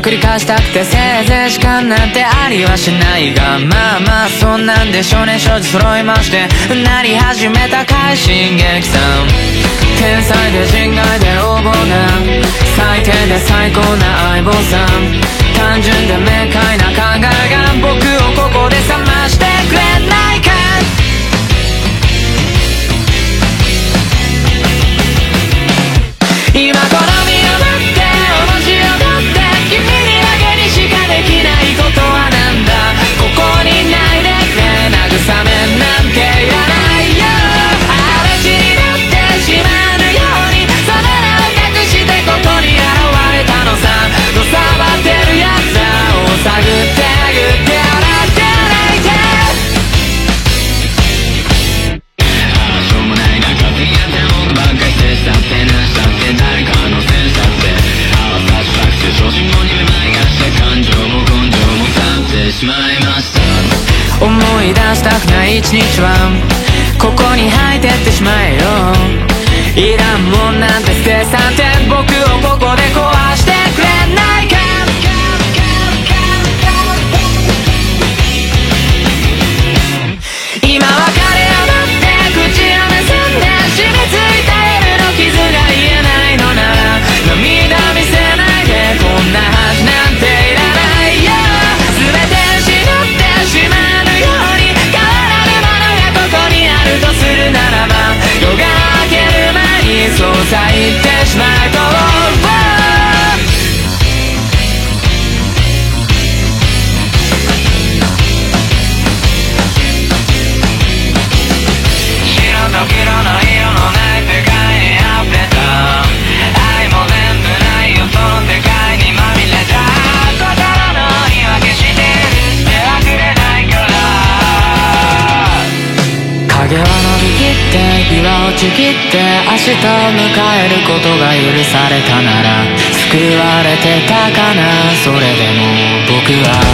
繰り返したくてせいぜい時間なんてありはしないがまあまあそんなんで少年少女揃いましてなり始めた快進撃さん天才で人外で横暴な最低で最高な相棒さん単純で明快な考えが僕をここで覚ましてくれないか今しまいました。思い出したくない一日はここに入ってってしまえよ。いらんもんなんて捨て。去ってち切って明日を迎えることが許されたなら救われてたかなそれでも僕は。